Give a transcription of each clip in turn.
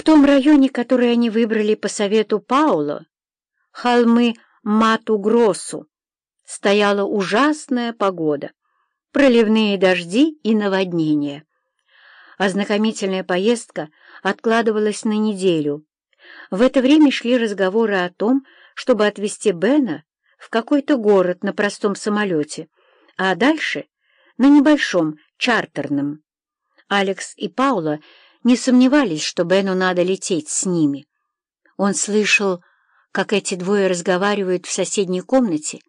В том районе, который они выбрали по совету Паула, холмы Мату-Гроссу, стояла ужасная погода, проливные дожди и наводнения. Ознакомительная поездка откладывалась на неделю. В это время шли разговоры о том, чтобы отвезти Бена в какой-то город на простом самолете, а дальше — на небольшом, чартерном. Алекс и Паула не сомневались, что Бену надо лететь с ними. Он слышал, как эти двое разговаривают в соседней комнате,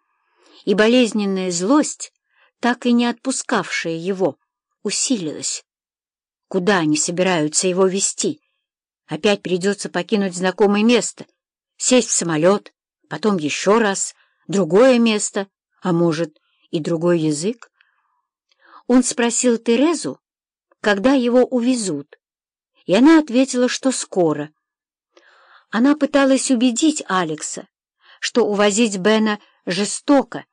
и болезненная злость, так и не отпускавшая его, усилилась. Куда они собираются его вести? Опять придется покинуть знакомое место, сесть в самолет, потом еще раз, другое место, а может, и другой язык. Он спросил Терезу, когда его увезут, и она ответила, что скоро. Она пыталась убедить Алекса, что увозить Бена жестоко.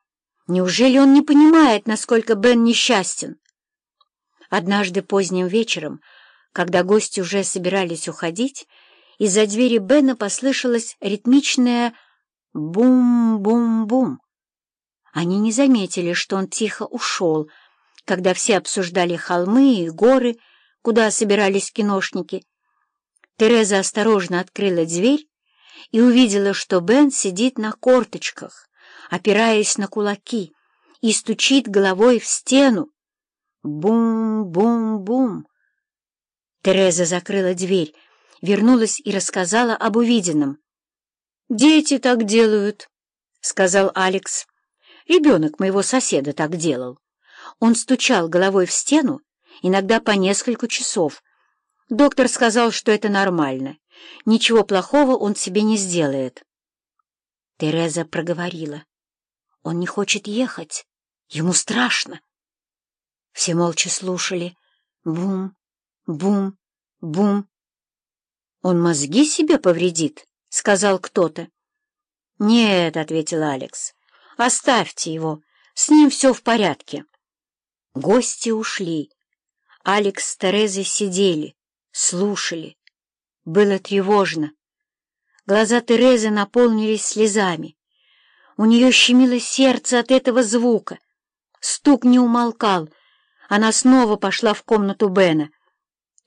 Неужели он не понимает, насколько Бен несчастен? Однажды поздним вечером, когда гости уже собирались уходить, из-за двери Бена послышалось ритмичное «бум-бум-бум». Они не заметили, что он тихо ушел, когда все обсуждали холмы и горы, куда собирались киношники. Тереза осторожно открыла дверь и увидела, что Бен сидит на корточках, опираясь на кулаки, и стучит головой в стену. Бум-бум-бум. Тереза закрыла дверь, вернулась и рассказала об увиденном. «Дети так делают», — сказал Алекс. «Ребенок моего соседа так делал». Он стучал головой в стену, иногда по несколько часов. Доктор сказал, что это нормально. Ничего плохого он себе не сделает. Тереза проговорила. Он не хочет ехать. Ему страшно. Все молча слушали. Бум, бум, бум. «Он мозги себе повредит», — сказал кто-то. «Нет», — ответил Алекс, — «оставьте его, с ним все в порядке». Гости ушли. Алекс с Терезой сидели, слушали. Было тревожно. Глаза Терезы наполнились слезами. У нее щемило сердце от этого звука. Стук не умолкал. Она снова пошла в комнату Бена.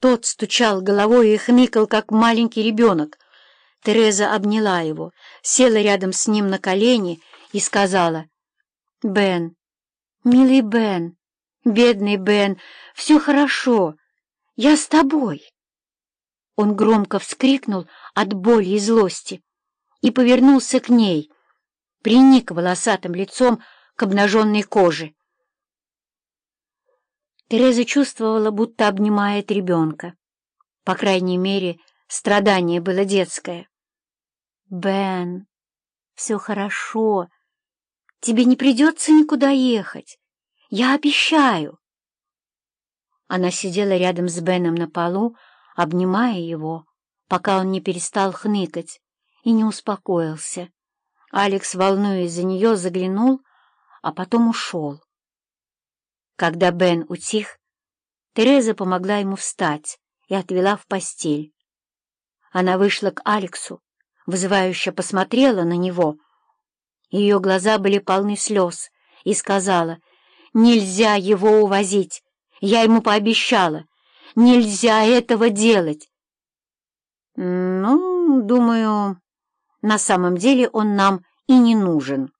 Тот стучал головой и хныкал, как маленький ребенок. Тереза обняла его, села рядом с ним на колени и сказала, «Бен, милый Бен, «Бедный Бен, все хорошо. Я с тобой». Он громко вскрикнул от боли и злости и повернулся к ней, приник волосатым лицом к обнаженной коже. Тереза чувствовала, будто обнимает ребенка. По крайней мере, страдание было детское. «Бен, все хорошо. Тебе не придется никуда ехать. Я обещаю!» Она сидела рядом с Беном на полу, обнимая его, пока он не перестал хныкать и не успокоился. Алекс, волнуясь за нее, заглянул, а потом ушел. Когда Бен утих, Тереза помогла ему встать и отвела в постель. Она вышла к Алексу, вызывающе посмотрела на него. Ее глаза были полны слез, и сказала — Нельзя его увозить. Я ему пообещала. Нельзя этого делать. Ну, думаю, на самом деле он нам и не нужен.